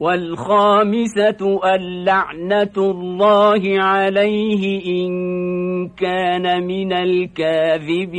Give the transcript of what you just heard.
والخامسة اللعنة الله عليه إن كان من الكاذبين.